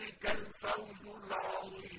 ذَٰلِكَ الْفَوْزُ الْعَظِيمُ.